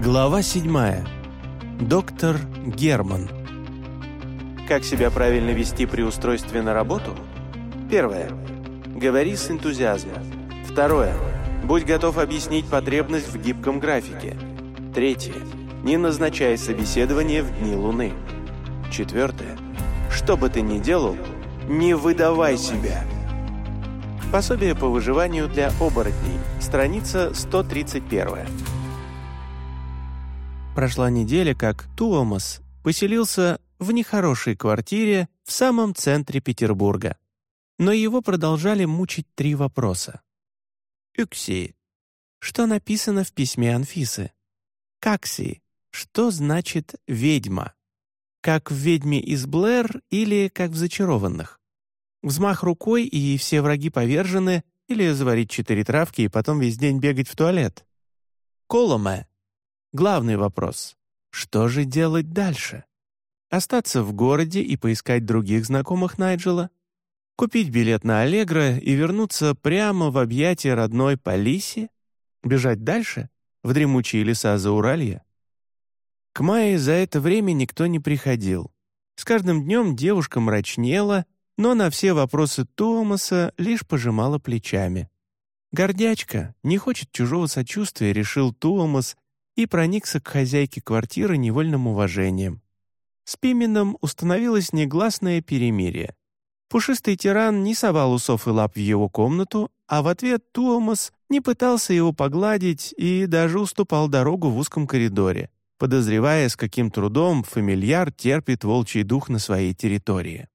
Глава 7. Доктор Герман. Как себя правильно вести при устройстве на работу? Первое. Говори с энтузиазмом. Второе. Будь готов объяснить потребность в гибком графике. Третье. Не назначай собеседование в дни Луны. Четвертое. Что бы ты ни делал, не выдавай себя. Пособие по выживанию для оборотней. Страница 131. Прошла неделя, как Туомас поселился в нехорошей квартире в самом центре Петербурга. Но его продолжали мучить три вопроса. Юкси. Что написано в письме Анфисы? Какси. Что значит «ведьма»? Как в «Ведьме из Блэр» или как в «Зачарованных»? Взмах рукой, и все враги повержены, или заварить четыре травки и потом весь день бегать в туалет? Коломе. Главный вопрос — что же делать дальше? Остаться в городе и поискать других знакомых Найджела? Купить билет на Аллегро и вернуться прямо в объятия родной Полиси? Бежать дальше? В дремучие леса Зауралья? К Майе за это время никто не приходил. С каждым днем девушка мрачнела, но на все вопросы Томаса лишь пожимала плечами. Гордячка, не хочет чужого сочувствия, решил Томас и проникся к хозяйке квартиры невольным уважением. С Пименом установилось негласное перемирие. Пушистый тиран не совал усов и лап в его комнату, а в ответ Туомас не пытался его погладить и даже уступал дорогу в узком коридоре, подозревая, с каким трудом фамильяр терпит волчий дух на своей территории.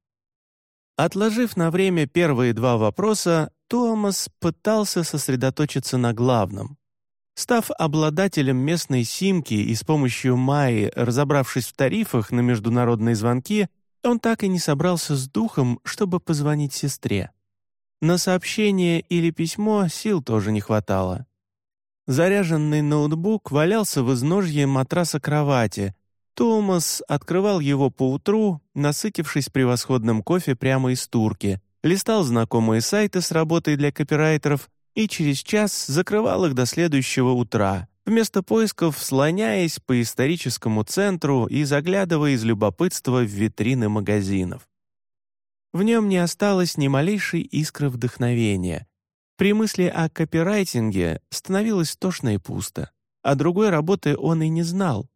Отложив на время первые два вопроса, Туомас пытался сосредоточиться на главном Став обладателем местной симки и с помощью Майи разобравшись в тарифах на международные звонки, он так и не собрался с духом, чтобы позвонить сестре. На сообщение или письмо сил тоже не хватало. Заряженный ноутбук валялся в изножье матраса кровати. Томас открывал его поутру, насытившись превосходным кофе прямо из турки, листал знакомые сайты с работой для копирайтеров и через час закрывал их до следующего утра, вместо поисков слоняясь по историческому центру и заглядывая из любопытства в витрины магазинов. В нем не осталось ни малейшей искры вдохновения. При мысли о копирайтинге становилось тошно и пусто, а другой работы он и не знал.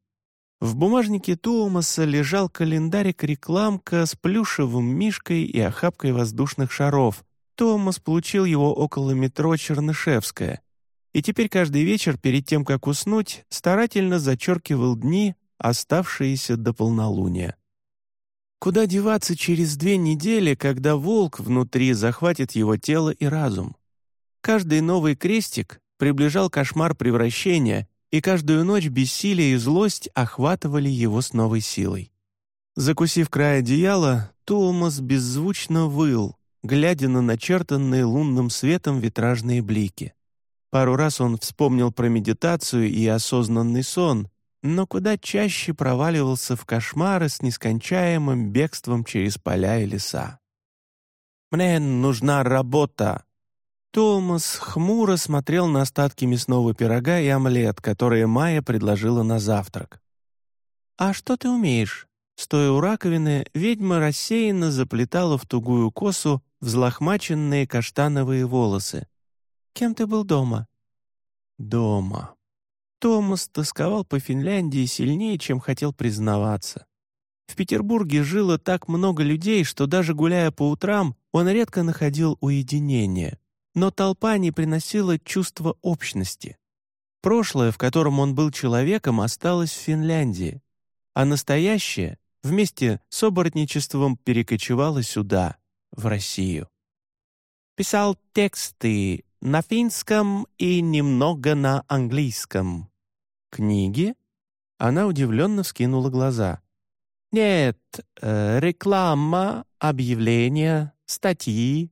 В бумажнике Туумаса лежал календарик-рекламка с плюшевым мишкой и охапкой воздушных шаров, Томас получил его около метро Чернышевская, и теперь каждый вечер перед тем, как уснуть, старательно зачеркивал дни, оставшиеся до полнолуния. Куда деваться через две недели, когда волк внутри захватит его тело и разум? Каждый новый крестик приближал кошмар превращения, и каждую ночь бессилие и злость охватывали его с новой силой. Закусив край одеяла, Томас беззвучно выл, глядя на начертанные лунным светом витражные блики. Пару раз он вспомнил про медитацию и осознанный сон, но куда чаще проваливался в кошмары с нескончаемым бегством через поля и леса. «Мне нужна работа!» Томас хмуро смотрел на остатки мясного пирога и омлет, которые Майя предложила на завтрак. «А что ты умеешь?» Стоя у раковины, ведьма рассеянно заплетала в тугую косу взлохмаченные каштановые волосы. «Кем ты был дома?» «Дома». Томас тосковал по Финляндии сильнее, чем хотел признаваться. В Петербурге жило так много людей, что даже гуляя по утрам, он редко находил уединение. Но толпа не приносила чувства общности. Прошлое, в котором он был человеком, осталось в Финляндии, а настоящее вместе с оборотничеством перекочевало сюда, в Россию. Писал тексты на финском и немного на английском. Книги? Она удивленно вскинула глаза. Нет, э, реклама, объявления, статьи.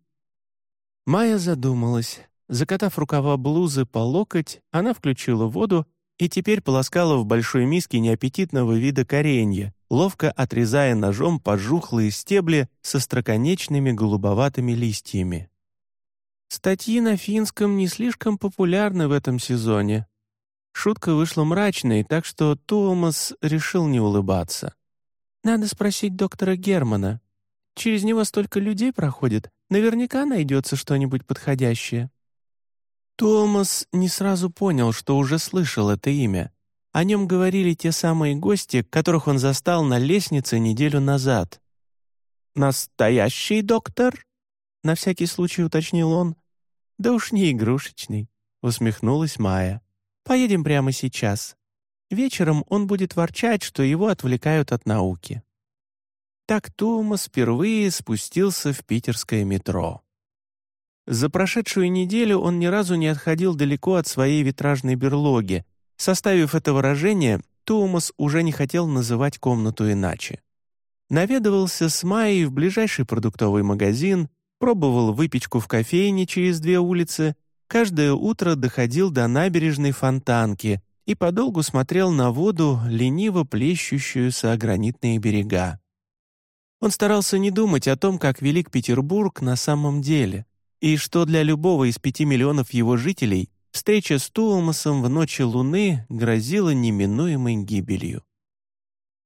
Майя задумалась. Закатав рукава блузы по локоть, она включила воду и теперь полоскала в большой миске неаппетитного вида коренья, ловко отрезая ножом пожухлые стебли со строконечными голубоватыми листьями. Статьи на финском не слишком популярны в этом сезоне. Шутка вышла мрачной, так что Туомас решил не улыбаться. «Надо спросить доктора Германа. Через него столько людей проходит, наверняка найдется что-нибудь подходящее». Томас не сразу понял, что уже слышал это имя. О нем говорили те самые гости, которых он застал на лестнице неделю назад. «Настоящий доктор?» — на всякий случай уточнил он. «Да уж не игрушечный», — усмехнулась Майя. «Поедем прямо сейчас. Вечером он будет ворчать, что его отвлекают от науки». Так Томас впервые спустился в питерское метро. За прошедшую неделю он ни разу не отходил далеко от своей витражной берлоги. Составив это выражение, Томас уже не хотел называть комнату иначе. Наведывался с Майей в ближайший продуктовый магазин, пробовал выпечку в кофейне через две улицы, каждое утро доходил до набережной фонтанки и подолгу смотрел на воду, лениво плещущуюся о гранитные берега. Он старался не думать о том, как велик Петербург на самом деле, и что для любого из пяти миллионов его жителей встреча с Туумасом в ночи Луны грозила неминуемой гибелью.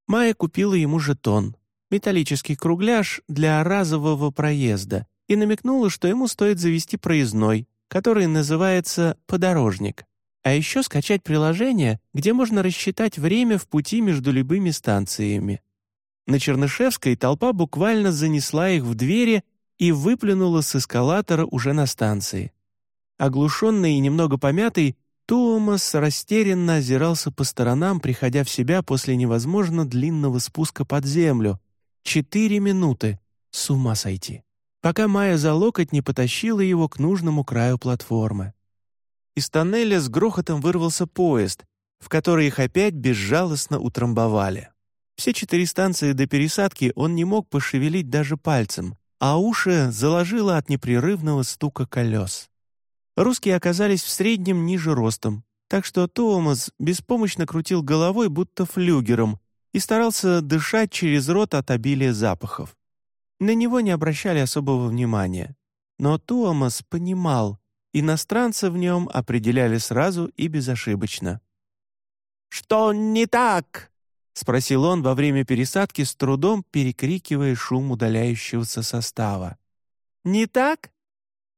Майя купила ему жетон, металлический кругляш для разового проезда, и намекнула, что ему стоит завести проездной, который называется «подорожник», а еще скачать приложение, где можно рассчитать время в пути между любыми станциями. На Чернышевской толпа буквально занесла их в двери и выплюнула с эскалатора уже на станции. Оглушенный и немного помятый, Томас растерянно озирался по сторонам, приходя в себя после невозможно длинного спуска под землю, Четыре минуты. С ума сойти. Пока Майя за локоть не потащила его к нужному краю платформы. Из тоннеля с грохотом вырвался поезд, в который их опять безжалостно утрамбовали. Все четыре станции до пересадки он не мог пошевелить даже пальцем, а уши заложило от непрерывного стука колес. Русские оказались в среднем ниже ростом, так что Томас беспомощно крутил головой, будто флюгером, и старался дышать через рот от обилия запахов. На него не обращали особого внимания. Но Туомас понимал, иностранца в нем определяли сразу и безошибочно. «Что не так?» — спросил он во время пересадки, с трудом перекрикивая шум удаляющегося состава. «Не так?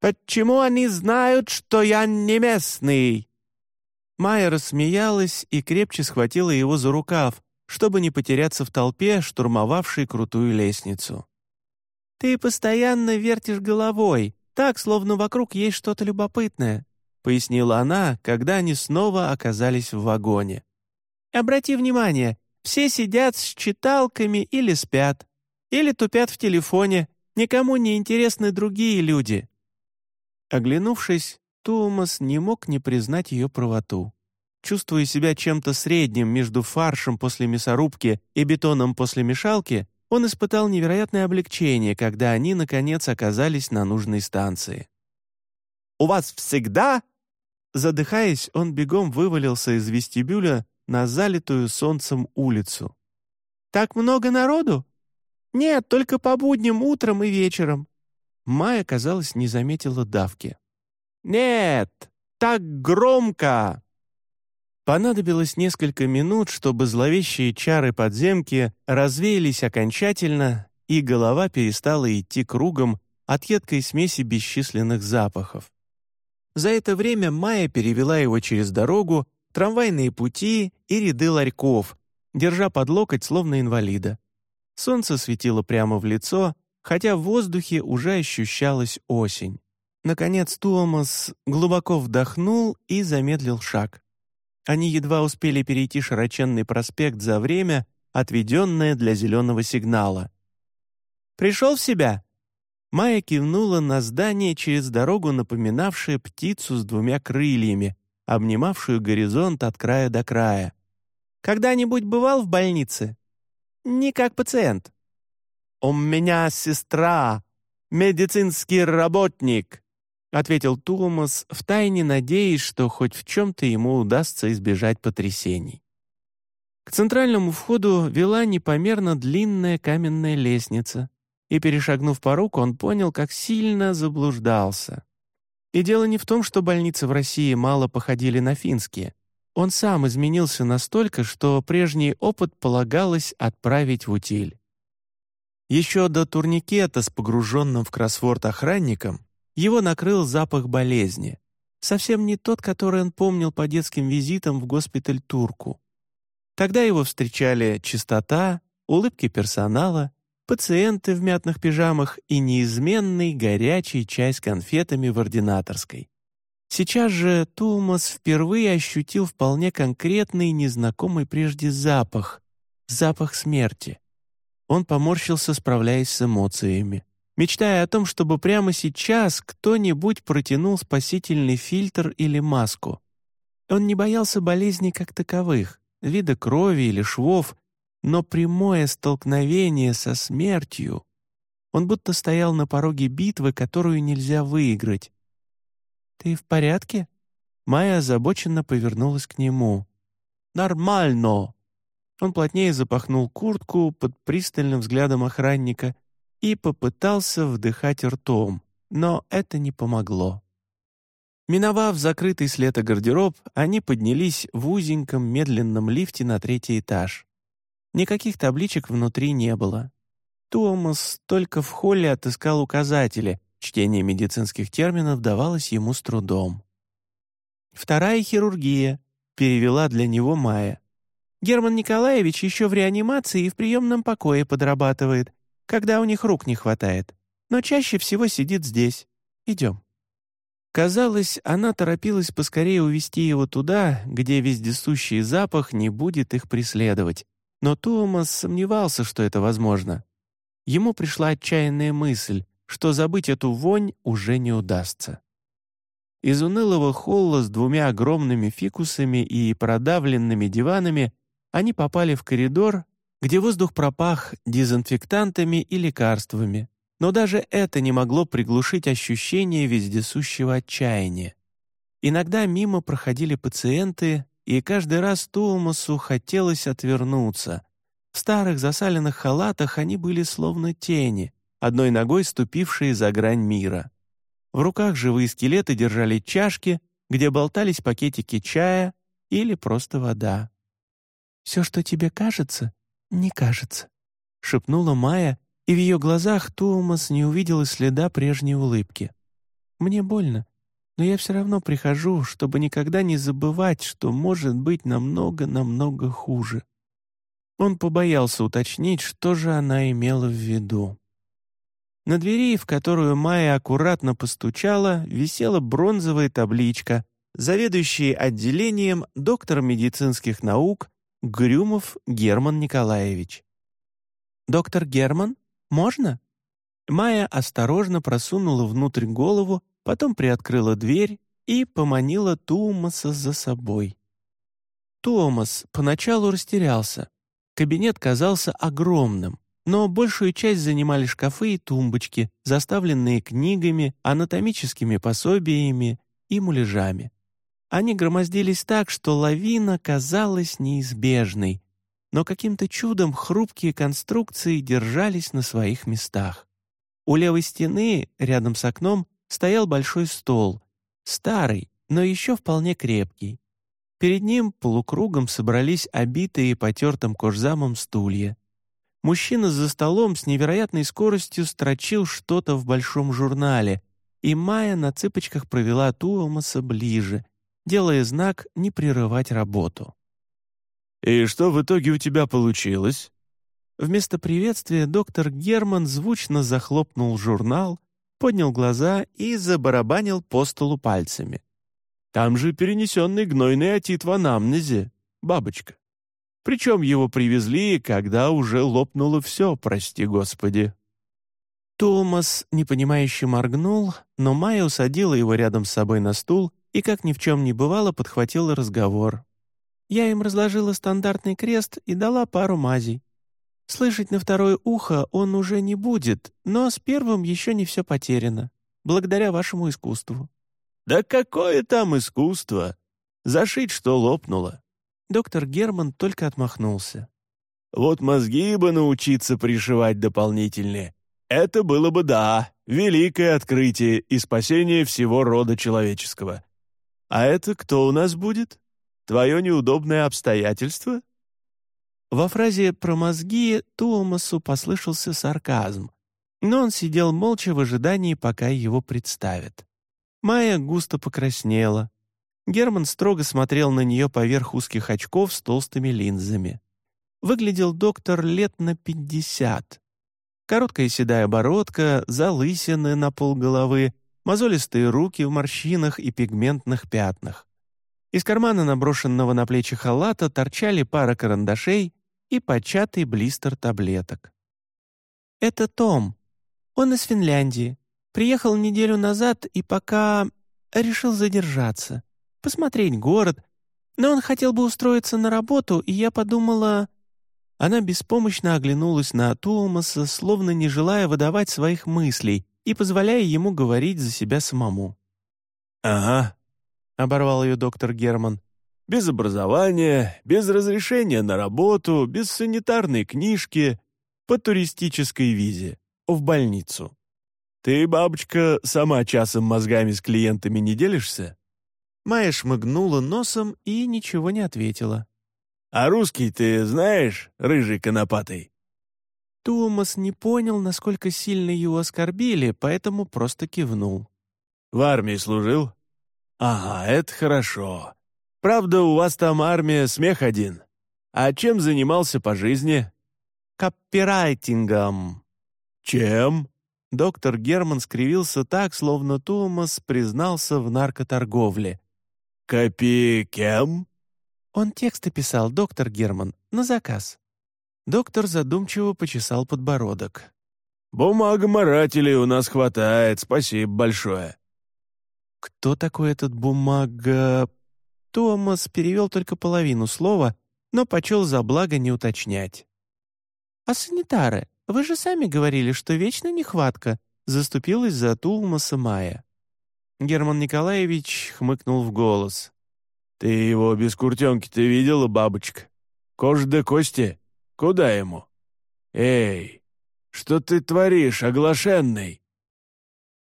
Почему они знают, что я не местный?» Майя рассмеялась и крепче схватила его за рукав, чтобы не потеряться в толпе, штурмовавшей крутую лестницу. «Ты постоянно вертишь головой, так, словно вокруг есть что-то любопытное», пояснила она, когда они снова оказались в вагоне. «Обрати внимание, все сидят с читалками или спят, или тупят в телефоне, никому не интересны другие люди». Оглянувшись, Томас не мог не признать ее правоту. Чувствуя себя чем-то средним между фаршем после мясорубки и бетоном после мешалки, он испытал невероятное облегчение, когда они, наконец, оказались на нужной станции. «У вас всегда...» Задыхаясь, он бегом вывалился из вестибюля на залитую солнцем улицу. «Так много народу?» «Нет, только по будням утром и вечером». Майя, казалось, не заметила давки. «Нет, так громко!» Понадобилось несколько минут, чтобы зловещие чары подземки развеялись окончательно, и голова перестала идти кругом от едкой смеси бесчисленных запахов. За это время Майя перевела его через дорогу, трамвайные пути и ряды ларьков, держа под локоть словно инвалида. Солнце светило прямо в лицо, хотя в воздухе уже ощущалась осень. Наконец Туомас глубоко вдохнул и замедлил шаг. Они едва успели перейти широченный проспект за время, отведенное для зеленого сигнала. «Пришел в себя?» Майя кивнула на здание через дорогу, напоминавшее птицу с двумя крыльями, обнимавшую горизонт от края до края. «Когда-нибудь бывал в больнице?» «Не как пациент». «У меня сестра, медицинский работник», — ответил Томас, втайне надеясь, что хоть в чем-то ему удастся избежать потрясений. К центральному входу вела непомерно длинная каменная лестница, и, перешагнув порог, он понял, как сильно заблуждался. И дело не в том, что больницы в России мало походили на финские. Он сам изменился настолько, что прежний опыт полагалось отправить в утиль. Еще до турникета с погруженным в кроссворд охранником его накрыл запах болезни. Совсем не тот, который он помнил по детским визитам в госпиталь Турку. Тогда его встречали чистота, улыбки персонала, пациенты в мятных пижамах и неизменный горячий чай с конфетами в ординаторской. Сейчас же Тумас впервые ощутил вполне конкретный, незнакомый прежде запах — запах смерти. Он поморщился, справляясь с эмоциями, мечтая о том, чтобы прямо сейчас кто-нибудь протянул спасительный фильтр или маску. Он не боялся болезней как таковых, вида крови или швов, но прямое столкновение со смертью. Он будто стоял на пороге битвы, которую нельзя выиграть, «Ты в порядке?» Майя озабоченно повернулась к нему. «Нормально!» Он плотнее запахнул куртку под пристальным взглядом охранника и попытался вдыхать ртом, но это не помогло. Миновав закрытый с гардероб, они поднялись в узеньком медленном лифте на третий этаж. Никаких табличек внутри не было. Томас только в холле отыскал указатели, Чтение медицинских терминов давалось ему с трудом. «Вторая хирургия», — перевела для него Майя. «Герман Николаевич еще в реанимации и в приемном покое подрабатывает, когда у них рук не хватает, но чаще всего сидит здесь. Идем». Казалось, она торопилась поскорее увести его туда, где вездесущий запах не будет их преследовать. Но Томас сомневался, что это возможно. Ему пришла отчаянная мысль, что забыть эту вонь уже не удастся. Из унылого холла с двумя огромными фикусами и продавленными диванами они попали в коридор, где воздух пропах дезинфектантами и лекарствами, но даже это не могло приглушить ощущение вездесущего отчаяния. Иногда мимо проходили пациенты, и каждый раз Туумасу хотелось отвернуться. В старых засаленных халатах они были словно тени, одной ногой ступившие за грань мира. В руках живые скелеты держали чашки, где болтались пакетики чая или просто вода. «Все, что тебе кажется, не кажется», — шепнула Майя, и в ее глазах Томас не увидел и следа прежней улыбки. «Мне больно, но я все равно прихожу, чтобы никогда не забывать, что может быть намного-намного хуже». Он побоялся уточнить, что же она имела в виду. На двери, в которую Майя аккуратно постучала, висела бронзовая табличка «Заведующий отделением доктор медицинских наук Грюмов Герман Николаевич». «Доктор Герман? Можно?» Майя осторожно просунула внутрь голову, потом приоткрыла дверь и поманила Томаса за собой. Томас поначалу растерялся. Кабинет казался огромным, но большую часть занимали шкафы и тумбочки, заставленные книгами, анатомическими пособиями и муляжами. Они громоздились так, что лавина казалась неизбежной, но каким-то чудом хрупкие конструкции держались на своих местах. У левой стены, рядом с окном, стоял большой стол, старый, но еще вполне крепкий. Перед ним полукругом собрались обитые потертым кожзамом стулья. Мужчина за столом с невероятной скоростью строчил что-то в большом журнале, и Майя на цыпочках провела Туомаса ближе, делая знак не прерывать работу. «И что в итоге у тебя получилось?» Вместо приветствия доктор Герман звучно захлопнул журнал, поднял глаза и забарабанил по столу пальцами. «Там же перенесенный гнойный отит в анамнезе, бабочка». Причем его привезли, когда уже лопнуло все, прости господи. Томас, непонимающе моргнул, но Майя усадила его рядом с собой на стул и, как ни в чем не бывало, подхватила разговор. Я им разложила стандартный крест и дала пару мазей. Слышать на второе ухо он уже не будет, но с первым еще не все потеряно, благодаря вашему искусству». «Да какое там искусство! Зашить, что лопнуло. Доктор Герман только отмахнулся. «Вот мозги бы научиться пришивать дополнительные. Это было бы, да, великое открытие и спасение всего рода человеческого. А это кто у нас будет? твое неудобное обстоятельство?» Во фразе про мозги Туомасу послышался сарказм, но он сидел молча в ожидании, пока его представят. Майя густо покраснела. Герман строго смотрел на нее поверх узких очков с толстыми линзами. Выглядел доктор лет на пятьдесят. Короткая седая бородка, залысины на полголовы, мозолистые руки в морщинах и пигментных пятнах. Из кармана наброшенного на плечи халата торчали пара карандашей и початый блистер таблеток. «Это Том. Он из Финляндии. Приехал неделю назад и пока решил задержаться, посмотреть город. Но он хотел бы устроиться на работу, и я подумала...» Она беспомощно оглянулась на Туумаса, словно не желая выдавать своих мыслей и позволяя ему говорить за себя самому. «Ага», — оборвал ее доктор Герман. «Без образования, без разрешения на работу, без санитарной книжки, по туристической визе, в больницу. Ты, бабочка, сама часом мозгами с клиентами не делишься?» Майя шмыгнула носом и ничего не ответила. «А русский ты знаешь, рыжий конопатый?» Томас не понял, насколько сильно его оскорбили, поэтому просто кивнул. «В армии служил?» «Ага, это хорошо. Правда, у вас там армия смех один. А чем занимался по жизни?» «Копирайтингом». «Чем?» Доктор Герман скривился так, словно Томас признался в наркоторговле. «Копи кем?» Он тексты писал, доктор Герман, на заказ. Доктор задумчиво почесал подбородок. «Бумагоморателей у нас хватает, спасибо большое». «Кто такой этот бумага...» Томас перевел только половину слова, но почел за благо не уточнять. «А санитары? Вы же сами говорили, что вечно нехватка», заступилась за Тулмаса Майя. Герман Николаевич хмыкнул в голос. «Ты его без куртенки-то видела, бабочка? Кожа до кости? Куда ему? Эй, что ты творишь, оглашенный?»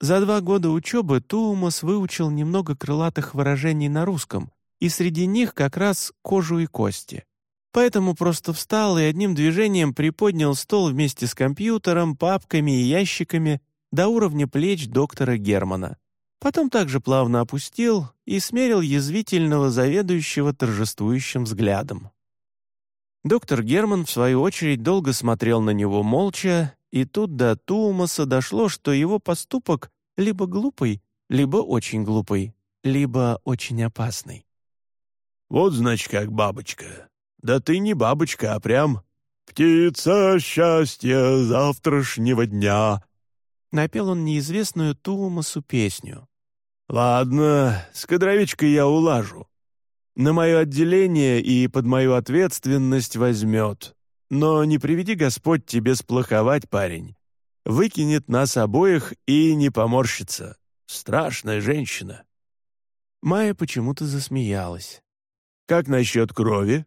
За два года учебы Туумас выучил немного крылатых выражений на русском, и среди них как раз кожу и кости. Поэтому просто встал и одним движением приподнял стол вместе с компьютером, папками и ящиками до уровня плеч доктора Германа. Потом также плавно опустил и смерил язвительного заведующего торжествующим взглядом. Доктор Герман, в свою очередь, долго смотрел на него молча, и тут до Туумаса дошло, что его поступок либо глупый, либо очень глупый, либо очень опасный. «Вот, значит, как бабочка. Да ты не бабочка, а прям птица счастья завтрашнего дня», Напел он неизвестную Туумасу песню. «Ладно, с кадровичкой я улажу. На мое отделение и под мою ответственность возьмет. Но не приведи Господь тебе сплоховать, парень. Выкинет нас обоих и не поморщится. Страшная женщина». Майя почему-то засмеялась. «Как насчет крови?»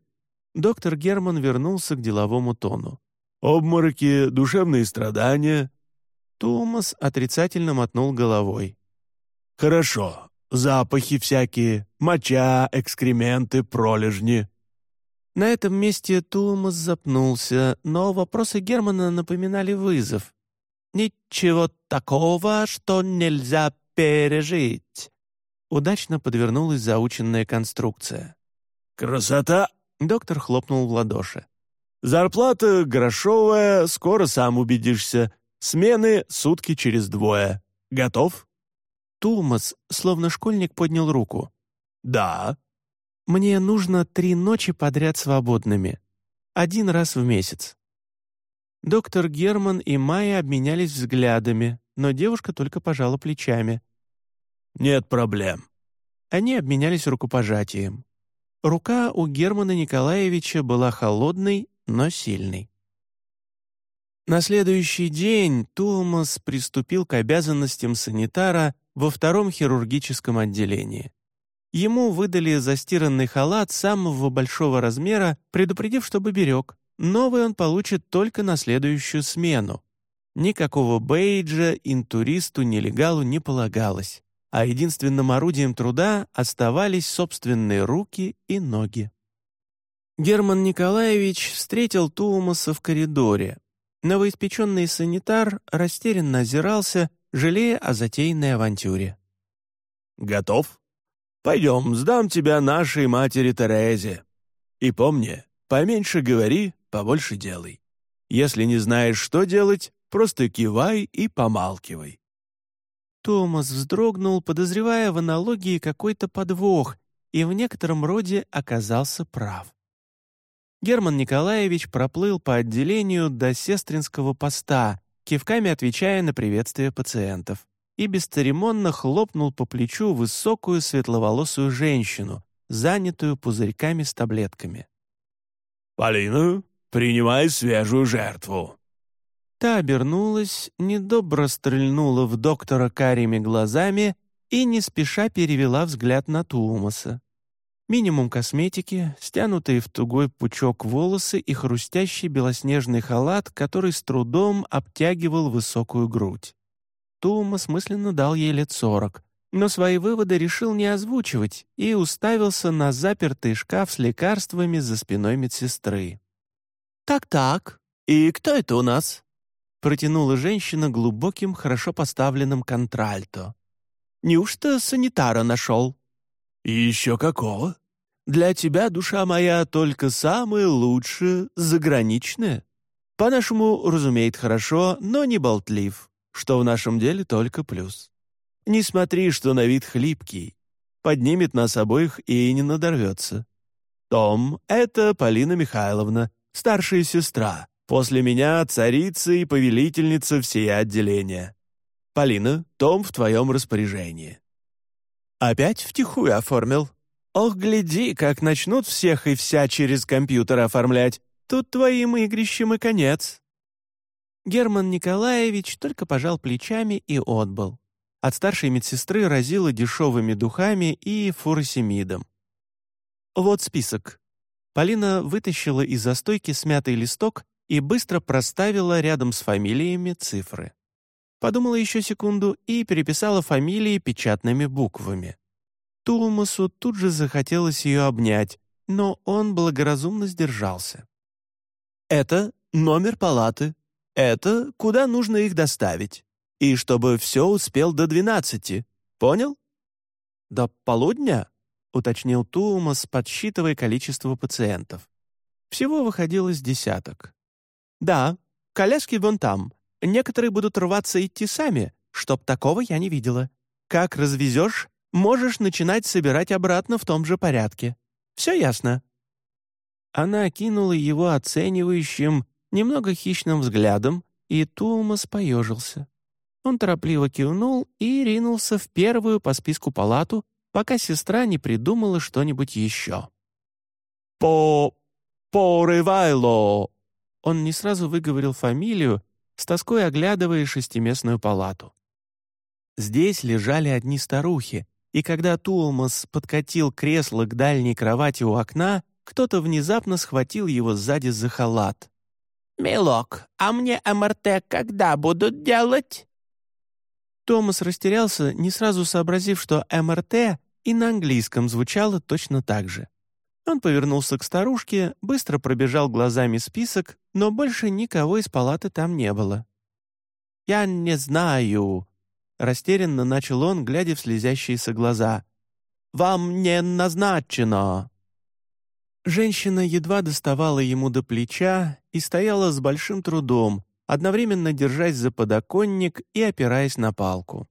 Доктор Герман вернулся к деловому тону. «Обмороки, душевные страдания, Томас отрицательно мотнул головой. «Хорошо. Запахи всякие, моча, экскременты, пролежни». На этом месте Томас запнулся, но вопросы Германа напоминали вызов. «Ничего такого, что нельзя пережить». Удачно подвернулась заученная конструкция. «Красота!» — доктор хлопнул в ладоши. «Зарплата грошовая, скоро сам убедишься. Смены сутки через двое. Готов?» Тулмас, словно школьник, поднял руку. «Да». «Мне нужно три ночи подряд свободными. Один раз в месяц». Доктор Герман и Майя обменялись взглядами, но девушка только пожала плечами. «Нет проблем». Они обменялись рукопожатием. Рука у Германа Николаевича была холодной, но сильной. На следующий день Томас приступил к обязанностям санитара во втором хирургическом отделении. Ему выдали застиранный халат самого большого размера, предупредив, чтобы берег. Новый он получит только на следующую смену. Никакого бейджа интуристу-нелегалу не полагалось. а единственным орудием труда оставались собственные руки и ноги. Герман Николаевич встретил Туумаса в коридоре. Новоиспеченный санитар растерянно озирался, жалея о затеянной авантюре. «Готов? Пойдем, сдам тебя нашей матери Терезе. И помни, поменьше говори, побольше делай. Если не знаешь, что делать, просто кивай и помалкивай». Томас вздрогнул, подозревая в аналогии какой-то подвох, и в некотором роде оказался прав. Герман Николаевич проплыл по отделению до сестринского поста, кивками отвечая на приветствие пациентов, и бесцеремонно хлопнул по плечу высокую светловолосую женщину, занятую пузырьками с таблетками. «Полина, принимай свежую жертву!» Та обернулась, недобро стрельнула в доктора карими глазами и не спеша перевела взгляд на Туумаса. Минимум косметики, стянутые в тугой пучок волосы и хрустящий белоснежный халат, который с трудом обтягивал высокую грудь. Туумас мысленно дал ей лет сорок, но свои выводы решил не озвучивать и уставился на запертый шкаф с лекарствами за спиной медсестры. «Так-так, и кто это у нас?» протянула женщина глубоким, хорошо поставленным контральто. «Неужто санитара нашел?» «И еще какого?» «Для тебя, душа моя, только самое лучшее, заграничное. По-нашему, разумеет хорошо, но не болтлив, что в нашем деле только плюс. Не смотри, что на вид хлипкий. Поднимет нас обоих и не надорвется. Том — это Полина Михайловна, старшая сестра, После меня царица и повелительница всея отделения. Полина, том в твоем распоряжении». «Опять втихую оформил? Ох, гляди, как начнут всех и вся через компьютер оформлять. Тут твоим игрищем и конец». Герман Николаевич только пожал плечами и отбыл. От старшей медсестры разило дешевыми духами и фуросемидом. «Вот список». Полина вытащила из застойки смятый листок и быстро проставила рядом с фамилиями цифры. Подумала еще секунду и переписала фамилии печатными буквами. Тулмасу тут же захотелось ее обнять, но он благоразумно сдержался. «Это номер палаты. Это куда нужно их доставить. И чтобы все успел до двенадцати. Понял?» «До полудня?» — уточнил Тулмас, подсчитывая количество пациентов. Всего выходило с десяток. «Да, коляски вон там. Некоторые будут рваться идти сами, чтоб такого я не видела. Как развезешь, можешь начинать собирать обратно в том же порядке. Все ясно?» Она окинула его оценивающим, немного хищным взглядом, и Тулмас поежился. Он торопливо кивнул и ринулся в первую по списку палату, пока сестра не придумала что-нибудь еще. «По... порывайло!» Он не сразу выговорил фамилию, с тоской оглядывая шестиместную палату. Здесь лежали одни старухи, и когда Туолмас подкатил кресло к дальней кровати у окна, кто-то внезапно схватил его сзади за халат. «Милок, а мне МРТ когда будут делать?» Томас растерялся, не сразу сообразив, что МРТ и на английском звучало точно так же. Он повернулся к старушке, быстро пробежал глазами список, но больше никого из палаты там не было. «Я не знаю», — растерянно начал он, глядя в слезящиеся глаза. «Вам не назначено». Женщина едва доставала ему до плеча и стояла с большим трудом, одновременно держась за подоконник и опираясь на палку.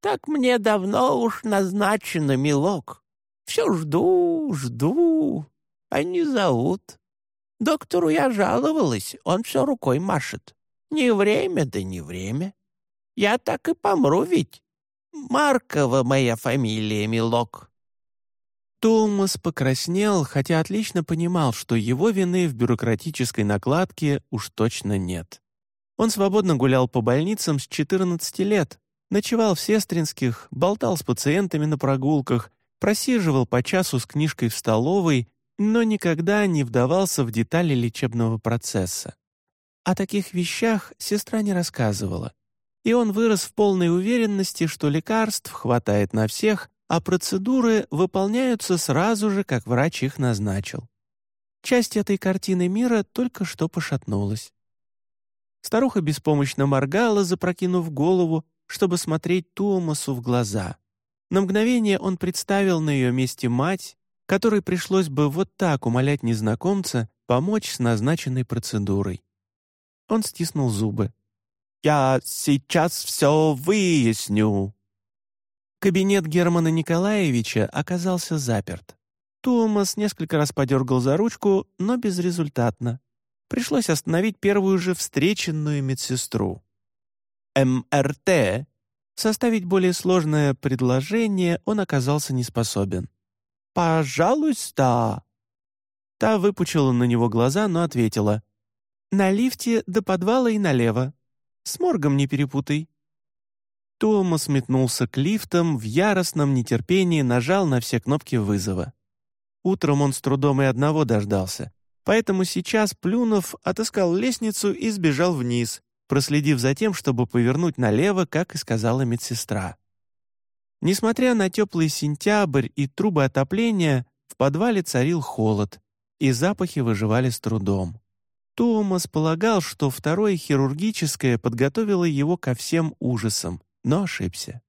«Так мне давно уж назначено, милок», все жду, жду, а не зовут. Доктору я жаловалась, он все рукой машет. Не время, да не время. Я так и помру ведь. Маркова моя фамилия, милок». Томас покраснел, хотя отлично понимал, что его вины в бюрократической накладке уж точно нет. Он свободно гулял по больницам с 14 лет, ночевал в сестринских, болтал с пациентами на прогулках, просиживал по часу с книжкой в столовой, но никогда не вдавался в детали лечебного процесса. О таких вещах сестра не рассказывала. И он вырос в полной уверенности, что лекарств хватает на всех, а процедуры выполняются сразу же, как врач их назначил. Часть этой картины мира только что пошатнулась. Старуха беспомощно моргала, запрокинув голову, чтобы смотреть Туомасу в глаза. На мгновение он представил на ее месте мать, которой пришлось бы вот так умолять незнакомца помочь с назначенной процедурой. Он стиснул зубы. «Я сейчас все выясню». Кабинет Германа Николаевича оказался заперт. Томас несколько раз подергал за ручку, но безрезультатно. Пришлось остановить первую же встреченную медсестру. МРТ. Составить более сложное предложение он оказался не способен. «Пожалуйста». Та выпучила на него глаза, но ответила. «На лифте до подвала и налево. С моргом не перепутай». Томас метнулся к лифтам, в яростном нетерпении нажал на все кнопки вызова. Утром он с трудом и одного дождался, поэтому сейчас, плюнув, отыскал лестницу и сбежал вниз, проследив за тем, чтобы повернуть налево, как и сказала медсестра. Несмотря на теплый сентябрь и трубы отопления, в подвале царил холод, и запахи выживали с трудом. Томас полагал, что второе хирургическое подготовило его ко всем ужасам, но ошибся.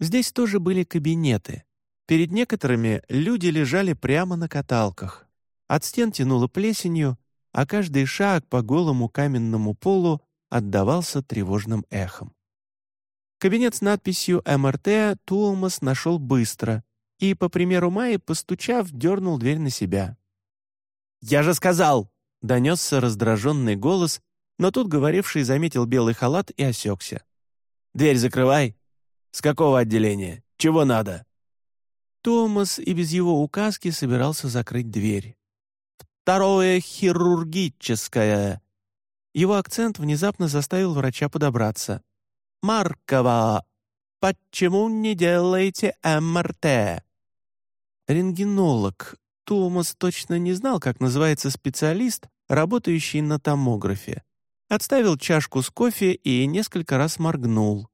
Здесь тоже были кабинеты. Перед некоторыми люди лежали прямо на каталках. От стен тянуло плесенью, а каждый шаг по голому каменному полу отдавался тревожным эхом. Кабинет с надписью «МРТ» Туомас нашел быстро и, по примеру Майи, постучав, дернул дверь на себя. «Я же сказал!» — донесся раздраженный голос, но тут говоривший заметил белый халат и осекся. «Дверь закрывай!» «С какого отделения? Чего надо?» Томас и без его указки собирался закрыть дверь. «Второе хирургическое!» Его акцент внезапно заставил врача подобраться. «Маркова, почему не делаете МРТ?» Рентгенолог. Томас точно не знал, как называется специалист, работающий на томографе. Отставил чашку с кофе и несколько раз моргнул.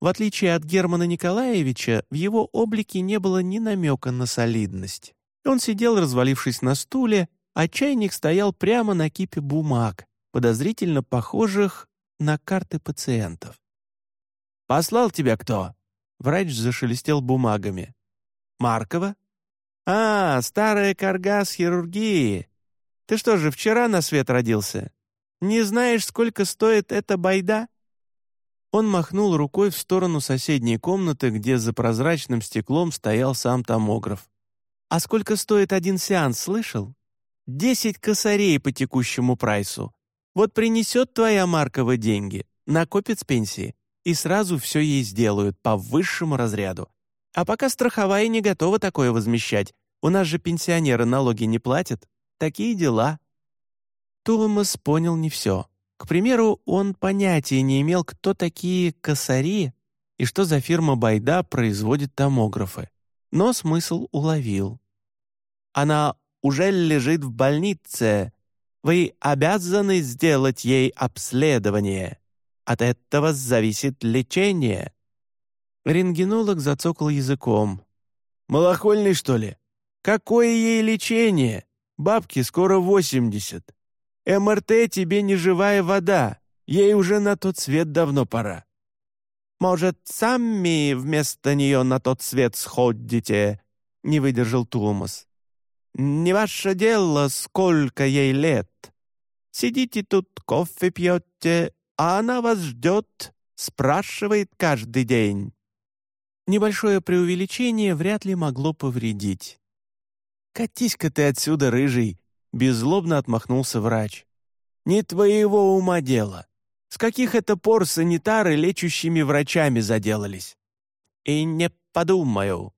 В отличие от Германа Николаевича, в его облике не было ни намека на солидность. Он сидел, развалившись на стуле, а чайник стоял прямо на кипе бумаг, подозрительно похожих на карты пациентов. «Послал тебя кто?» Врач зашелестел бумагами. «Маркова?» «А, старая карга с хирургии. Ты что же, вчера на свет родился? Не знаешь, сколько стоит эта байда?» Он махнул рукой в сторону соседней комнаты, где за прозрачным стеклом стоял сам томограф. «А сколько стоит один сеанс, слышал? Десять косарей по текущему прайсу. Вот принесет твоя Маркова деньги, накопит с пенсии, и сразу все ей сделают по высшему разряду. А пока страховая не готова такое возмещать, у нас же пенсионеры налоги не платят. Такие дела». Томас понял не все. К примеру, он понятия не имел, кто такие косари и что за фирма «Байда» производит томографы. Но смысл уловил. «Она уже лежит в больнице, вы обязаны сделать ей обследование. От этого зависит лечение». Рентгенолог зацокал языком. «Малохольный, что ли? Какое ей лечение? Бабке скоро восемьдесят. МРТ тебе не живая вода, ей уже на тот свет давно пора». «Может, сами вместо нее на тот свет сходите?» — не выдержал Томас. Не ваше дело, сколько ей лет. Сидите тут, кофе пьете, а она вас ждет, спрашивает каждый день». Небольшое преувеличение вряд ли могло повредить. «Катись-ка ты отсюда, рыжий!» — беззлобно отмахнулся врач. «Не твоего ума дело. С каких это пор санитары лечащими врачами заделались?» «И не подумаю»,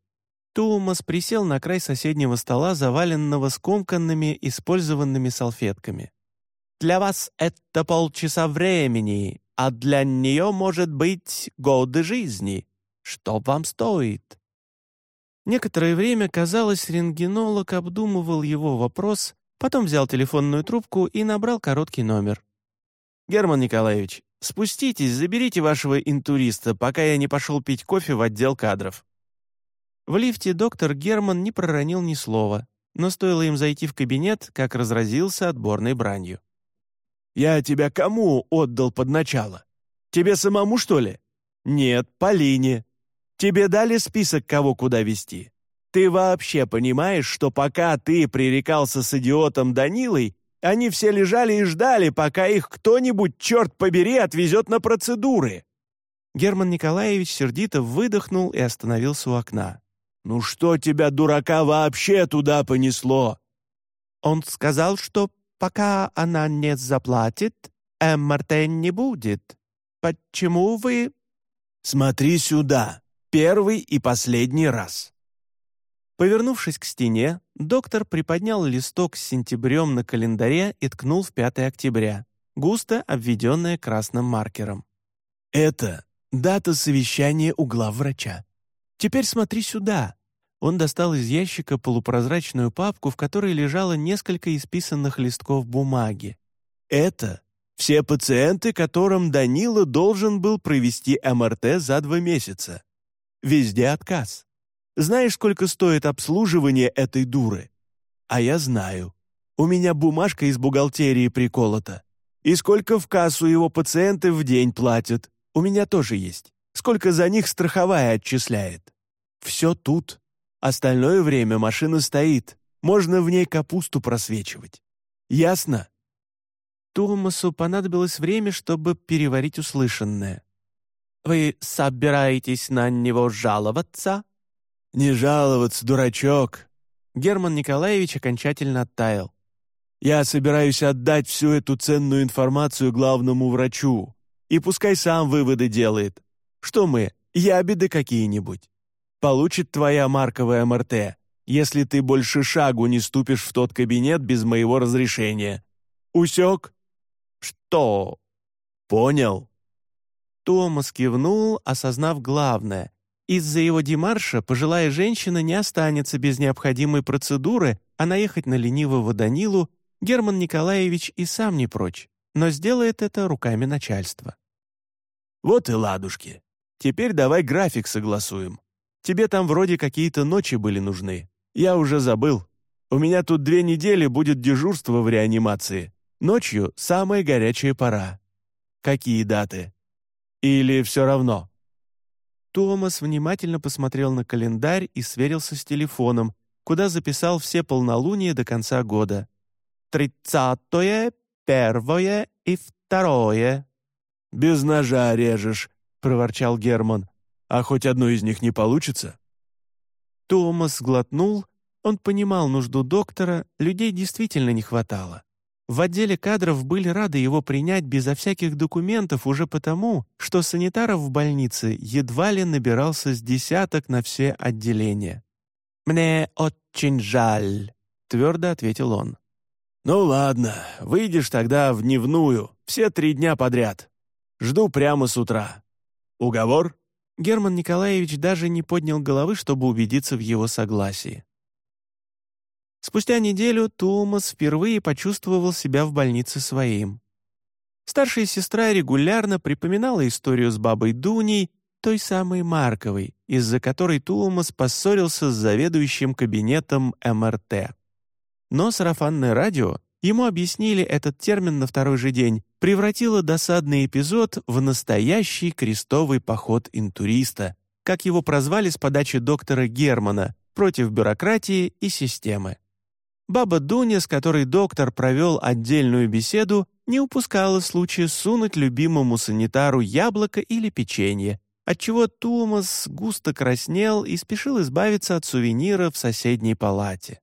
Туумас присел на край соседнего стола, заваленного скомканными, использованными салфетками. «Для вас это полчаса времени, а для нее, может быть, годы жизни. Что вам стоит?» Некоторое время, казалось, рентгенолог обдумывал его вопрос, потом взял телефонную трубку и набрал короткий номер. «Герман Николаевич, спуститесь, заберите вашего интуриста, пока я не пошел пить кофе в отдел кадров». В лифте доктор Герман не проронил ни слова, но стоило им зайти в кабинет, как разразился отборной бранью. «Я тебя кому отдал под начало? Тебе самому, что ли?» «Нет, Полине. Тебе дали список, кого куда вести. Ты вообще понимаешь, что пока ты пререкался с идиотом Данилой, они все лежали и ждали, пока их кто-нибудь, черт побери, отвезет на процедуры?» Герман Николаевич сердито выдохнул и остановился у окна. «Ну что тебя, дурака, вообще туда понесло?» «Он сказал, что пока она не заплатит, МРТ не будет. Почему вы...» «Смотри сюда, первый и последний раз». Повернувшись к стене, доктор приподнял листок с сентябрем на календаре и ткнул в 5 октября, густо обведенное красным маркером. «Это дата совещания у главврача. Теперь смотри сюда». Он достал из ящика полупрозрачную папку, в которой лежало несколько исписанных листков бумаги. «Это все пациенты, которым Данила должен был провести МРТ за два месяца. Везде отказ. Знаешь, сколько стоит обслуживание этой дуры? А я знаю. У меня бумажка из бухгалтерии приколота. И сколько в кассу его пациенты в день платят, у меня тоже есть. Сколько за них страховая отчисляет. Все тут. Остальное время машина стоит. Можно в ней капусту просвечивать. Ясно? Томасу понадобилось время, чтобы переварить услышанное. «Вы собираетесь на него жаловаться?» «Не жаловаться, дурачок!» Герман Николаевич окончательно оттаял. «Я собираюсь отдать всю эту ценную информацию главному врачу, и пускай сам выводы делает. Что мы, ябеды какие-нибудь? Получит твоя марковая МРТ, если ты больше шагу не ступишь в тот кабинет без моего разрешения. Усек?» «Что?» «Понял». Томас кивнул, осознав главное. Из-за его демарша пожилая женщина не останется без необходимой процедуры, а наехать на ленивого Данилу Герман Николаевич и сам не прочь, но сделает это руками начальства. «Вот и ладушки. Теперь давай график согласуем. Тебе там вроде какие-то ночи были нужны. Я уже забыл. У меня тут две недели будет дежурство в реанимации. Ночью самая горячая пора. Какие даты? Или все равно?» Томас внимательно посмотрел на календарь и сверился с телефоном, куда записал все полнолуния до конца года. «Тридцатое, первое и второе». «Без ножа режешь», — проворчал Герман. «А хоть одно из них не получится?» Томас глотнул. Он понимал нужду доктора, людей действительно не хватало. В отделе кадров были рады его принять безо всяких документов уже потому, что санитаров в больнице едва ли набирался с десяток на все отделения. «Мне очень жаль», — твердо ответил он. «Ну ладно, выйдешь тогда в дневную, все три дня подряд. Жду прямо с утра. Уговор?» Герман Николаевич даже не поднял головы, чтобы убедиться в его согласии. Спустя неделю Томас впервые почувствовал себя в больнице своим. Старшая сестра регулярно припоминала историю с бабой Дуней, той самой Марковой, из-за которой Томас поссорился с заведующим кабинетом МРТ. Но сарафанное радио, ему объяснили этот термин на второй же день, превратило досадный эпизод в настоящий крестовый поход интуриста, как его прозвали с подачи доктора Германа, против бюрократии и системы. Баба Дуня, с которой доктор провел отдельную беседу, не упускала случая сунуть любимому санитару яблоко или печенье, отчего Томас густо краснел и спешил избавиться от сувенира в соседней палате.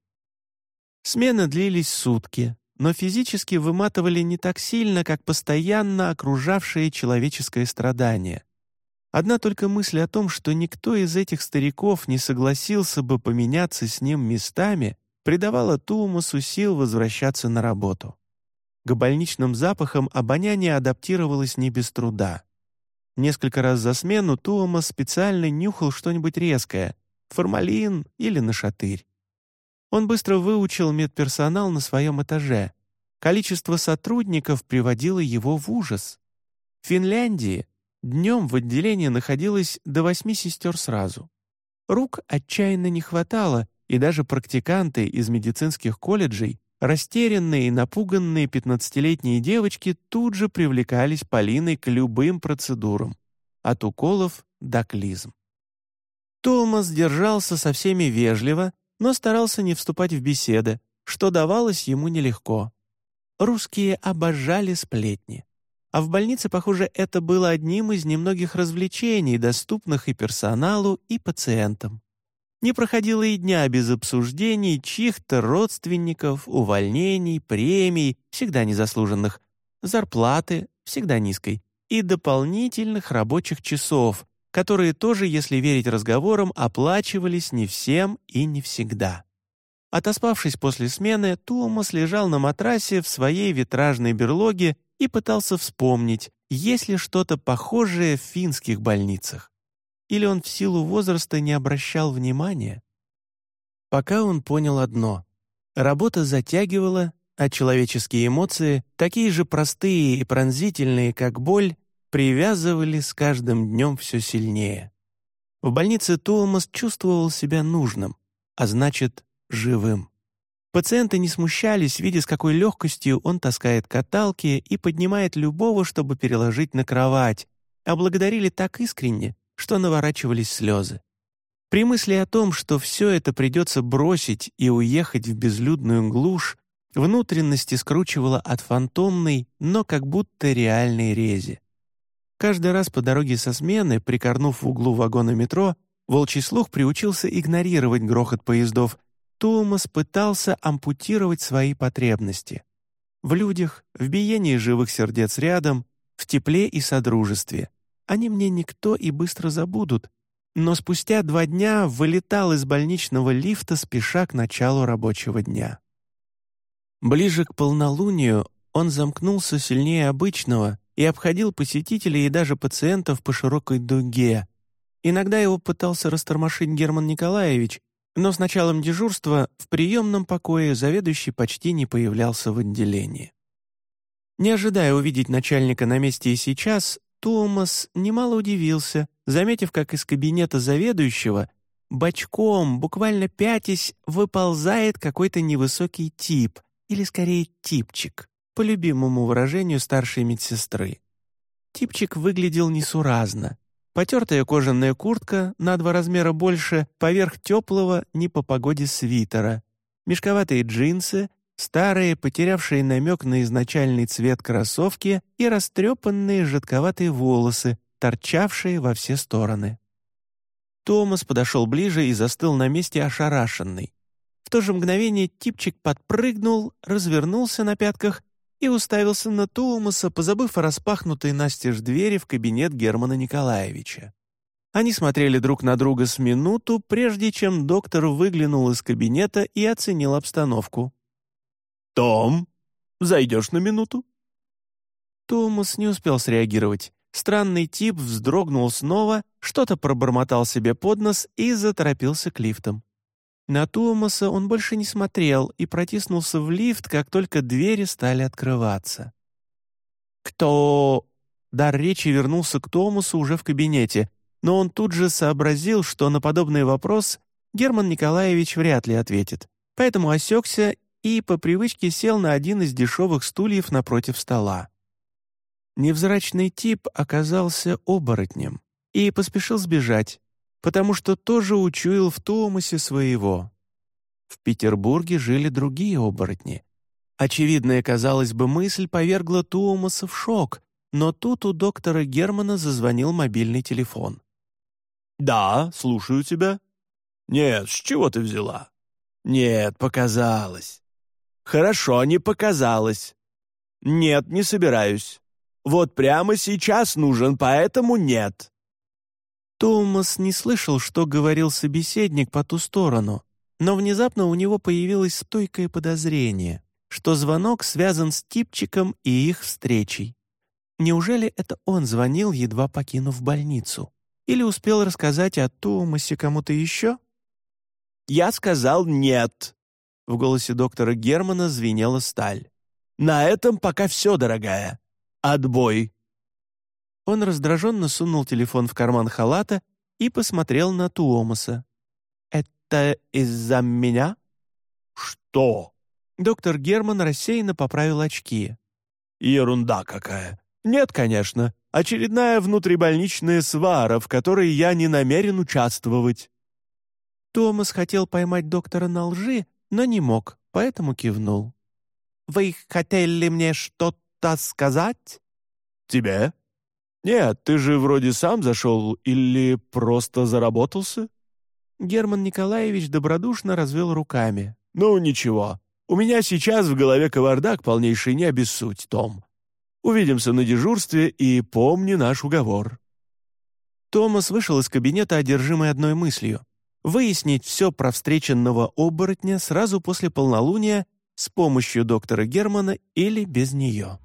Смены длились сутки, но физически выматывали не так сильно, как постоянно окружавшее человеческое страдание. Одна только мысль о том, что никто из этих стариков не согласился бы поменяться с ним местами, придавало Туумасу сил возвращаться на работу. К больничным запахам обоняние адаптировалось не без труда. Несколько раз за смену Туумас специально нюхал что-нибудь резкое — формалин или нашатырь. Он быстро выучил медперсонал на своем этаже. Количество сотрудников приводило его в ужас. В Финляндии днем в отделении находилось до восьми сестер сразу. Рук отчаянно не хватало, и даже практиканты из медицинских колледжей, растерянные и напуганные пятнадцатилетние девочки тут же привлекались Полиной к любым процедурам, от уколов до клизм. Томас держался со всеми вежливо, но старался не вступать в беседы, что давалось ему нелегко. Русские обожали сплетни. А в больнице, похоже, это было одним из немногих развлечений, доступных и персоналу, и пациентам. Не проходило и дня без обсуждений чьих-то родственников, увольнений, премий, всегда незаслуженных, зарплаты, всегда низкой, и дополнительных рабочих часов, которые тоже, если верить разговорам, оплачивались не всем и не всегда. Отоспавшись после смены, Туомас лежал на матрасе в своей витражной берлоге и пытался вспомнить, есть ли что-то похожее в финских больницах. Или он в силу возраста не обращал внимания? Пока он понял одно — работа затягивала, а человеческие эмоции, такие же простые и пронзительные, как боль, привязывали с каждым днем все сильнее. В больнице Туомас чувствовал себя нужным, а значит, живым. Пациенты не смущались, видя, с какой легкостью он таскает каталки и поднимает любого, чтобы переложить на кровать, а благодарили так искренне, что наворачивались слезы. При мысли о том, что все это придется бросить и уехать в безлюдную глушь, внутренности скручивало от фантомной, но как будто реальной рези. Каждый раз по дороге со смены, прикорнув в углу вагона метро, волчий слух приучился игнорировать грохот поездов Томас пытался ампутировать свои потребности. В людях, в биении живых сердец рядом, в тепле и содружестве. Они мне никто и быстро забудут. Но спустя два дня вылетал из больничного лифта, спеша к началу рабочего дня. Ближе к полнолунию он замкнулся сильнее обычного и обходил посетителей и даже пациентов по широкой дуге. Иногда его пытался растормошить Герман Николаевич, но с началом дежурства в приемном покое заведующий почти не появлялся в отделении. Не ожидая увидеть начальника на месте и сейчас, Томас немало удивился, заметив, как из кабинета заведующего бочком, буквально пятясь, выползает какой-то невысокий тип, или скорее типчик, по любимому выражению старшей медсестры. Типчик выглядел несуразно, Потертая кожаная куртка, на два размера больше, поверх теплого, не по погоде свитера. Мешковатые джинсы, старые, потерявшие намек на изначальный цвет кроссовки и растрепанные жидковатые волосы, торчавшие во все стороны. Томас подошел ближе и застыл на месте ошарашенный. В то же мгновение типчик подпрыгнул, развернулся на пятках и уставился на Туумаса, позабыв о распахнутой настежь двери в кабинет Германа Николаевича. Они смотрели друг на друга с минуту, прежде чем доктор выглянул из кабинета и оценил обстановку. «Том, зайдешь на минуту?» Томас не успел среагировать. Странный тип вздрогнул снова, что-то пробормотал себе под нос и заторопился к лифтам. На Туомаса он больше не смотрел и протиснулся в лифт, как только двери стали открываться. «Кто...» Дар речи вернулся к Томасу уже в кабинете, но он тут же сообразил, что на подобный вопрос Герман Николаевич вряд ли ответит, поэтому осекся и по привычке сел на один из дешевых стульев напротив стола. Невзрачный тип оказался оборотнем и поспешил сбежать, потому что тоже учуял в Томасе своего. В Петербурге жили другие оборотни. Очевидная, казалось бы, мысль повергла Туумаса в шок, но тут у доктора Германа зазвонил мобильный телефон. «Да, слушаю тебя». «Нет, с чего ты взяла?» «Нет, показалось». «Хорошо, не показалось». «Нет, не собираюсь. Вот прямо сейчас нужен, поэтому нет». Томас не слышал, что говорил собеседник по ту сторону, но внезапно у него появилось стойкое подозрение, что звонок связан с типчиком и их встречей. Неужели это он звонил, едва покинув больницу? Или успел рассказать о Томасе кому-то еще? «Я сказал нет!» В голосе доктора Германа звенела сталь. «На этом пока все, дорогая. Отбой!» Он раздраженно сунул телефон в карман халата и посмотрел на Туомаса. «Это из-за меня?» «Что?» Доктор Герман рассеянно поправил очки. «Ерунда какая. Нет, конечно. Очередная внутрибольничная свара, в которой я не намерен участвовать». Томас хотел поймать доктора на лжи, но не мог, поэтому кивнул. «Вы хотели мне что-то сказать?» «Тебе?» «Нет, ты же вроде сам зашел или просто заработался?» Герман Николаевич добродушно развел руками. «Ну, ничего. У меня сейчас в голове кавардак полнейший не обессудь, Том. Увидимся на дежурстве и помни наш уговор». Томас вышел из кабинета, одержимый одной мыслью — выяснить все про встреченного оборотня сразу после полнолуния с помощью доктора Германа или без нее.